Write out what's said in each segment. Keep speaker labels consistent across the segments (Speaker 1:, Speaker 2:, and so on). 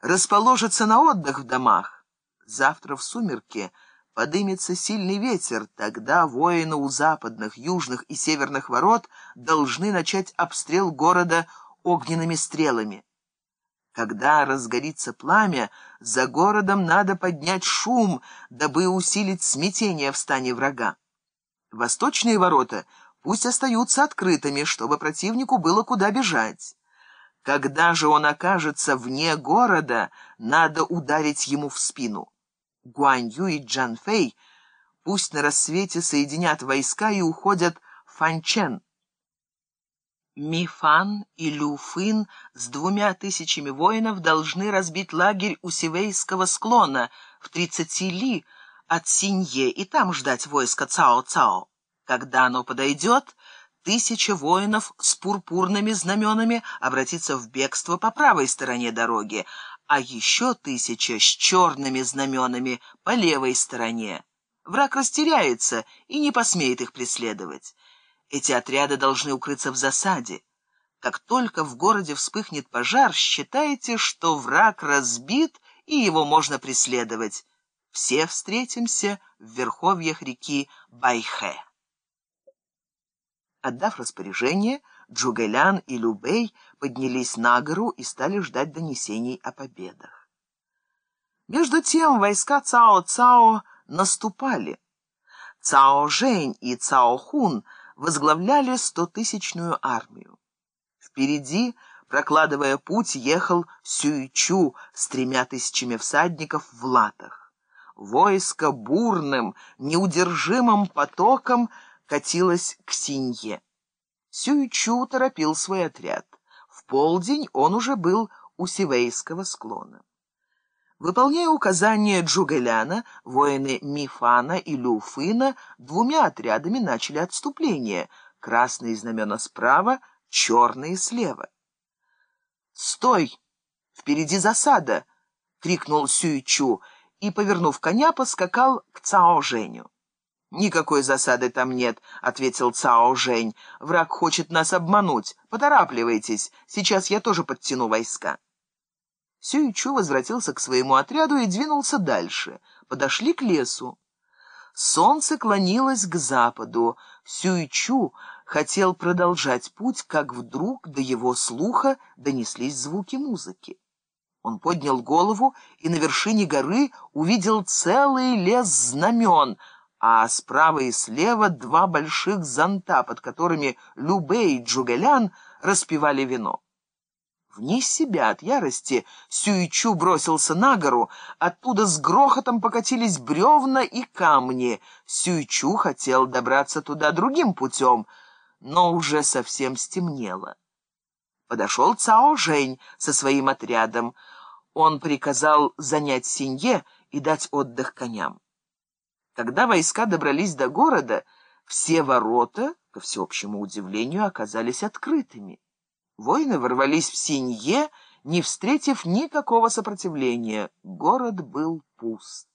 Speaker 1: расположатся на отдых в домах. Завтра в сумерки подымется сильный ветер, тогда воины у западных, южных и северных ворот должны начать обстрел города огненными стрелами. Когда разгорится пламя, за городом надо поднять шум, дабы усилить смятение в стане врага. Восточные ворота пусть остаются открытыми, чтобы противнику было куда бежать. Когда же он окажется вне города, надо ударить ему в спину. Гуанью и Джанфэй пусть на рассвете соединят войска и уходят в Фанчен. Мифан и Люфын с двумя тысячами воинов должны разбить лагерь у Сивейского склона в тридцати ли от Синье и там ждать войска Цао-Цао. Когда оно подойдет, тысяча воинов с пурпурными знаменами обратится в бегство по правой стороне дороги, а еще тысяча с черными знаменами по левой стороне. Враг растеряется и не посмеет их преследовать. Эти отряды должны укрыться в засаде. Как только в городе вспыхнет пожар, считайте, что враг разбит, и его можно преследовать. Все встретимся в верховьях реки Байхэ. Отдав распоряжение, Джугэлян и Любей поднялись на гору и стали ждать донесений о победах. Между тем войска Цао-Цао наступали. Цао-Жень и Цао-Хун возглавляли стотысячную армию. Впереди, прокладывая путь, ехал Сюйчу с тремя тысячами всадников в латах. Войско бурным, неудержимым потоком катилось к Синье. Сюйчу торопил свой отряд. В полдень он уже был у Сивейского склона. Выполняя указания Джугэляна, воины Мифана и Люфына двумя отрядами начали отступление. Красные знамена справа, черные слева. «Стой! Впереди засада!» — крикнул Сюйчу и, повернув коня, поскакал к Цао Женю. «Никакой засады там нет», — ответил Цао Жень. «Враг хочет нас обмануть. Поторапливайтесь, сейчас я тоже подтяну войска». Сюичу возвратился к своему отряду и двинулся дальше. Подошли к лесу. Солнце клонилось к западу. Сюичу хотел продолжать путь, как вдруг до его слуха донеслись звуки музыки. Он поднял голову и на вершине горы увидел целый лес знамен, а справа и слева два больших зонта, под которыми Любе и Джугелян распивали вино. Вне себя от ярости Сюичу бросился на гору, оттуда с грохотом покатились бревна и камни. Сюичу хотел добраться туда другим путем, но уже совсем стемнело. Подошел Цао Жень со своим отрядом. Он приказал занять Синье и дать отдых коням. Когда войска добрались до города, все ворота, ко всеобщему удивлению, оказались открытыми. Воины ворвались в Синье, не встретив никакого сопротивления. Город был пуст.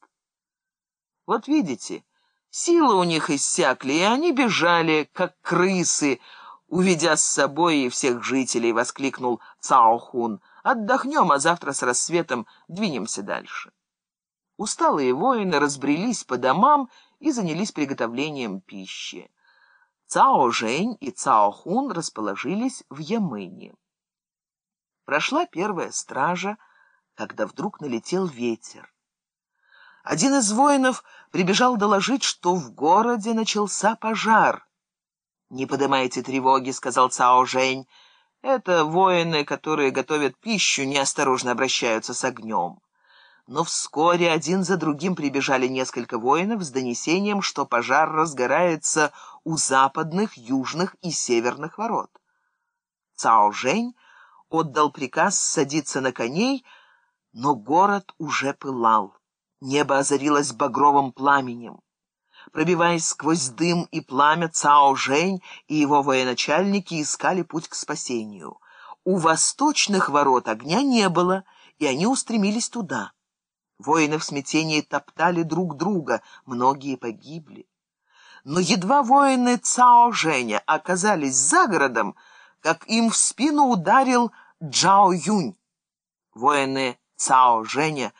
Speaker 1: Вот видите, силы у них иссякли, и они бежали, как крысы, уведя с собой и всех жителей, — воскликнул Цаохун. Отдохнем, а завтра с рассветом двинемся дальше. Усталые воины разбрелись по домам и занялись приготовлением пищи. Цао Жень и Цао Хун расположились в Ямыне. Прошла первая стража, когда вдруг налетел ветер. Один из воинов прибежал доложить, что в городе начался пожар. «Не поднимайте тревоги», — сказал Цао Жень. «Это воины, которые готовят пищу, неосторожно обращаются с огнем». Но вскоре один за другим прибежали несколько воинов с донесением, что пожар разгорается у западных, южных и северных ворот. Цао Жень отдал приказ садиться на коней, но город уже пылал. Небо озарилось багровым пламенем. Пробиваясь сквозь дым и пламя, Цао Жень и его военачальники искали путь к спасению. У восточных ворот огня не было, и они устремились туда. Воины в смятении топтали друг друга, многие погибли. Но едва воины Цао Женя оказались за городом, как им в спину ударил Джао Юнь. Воины Цао Женя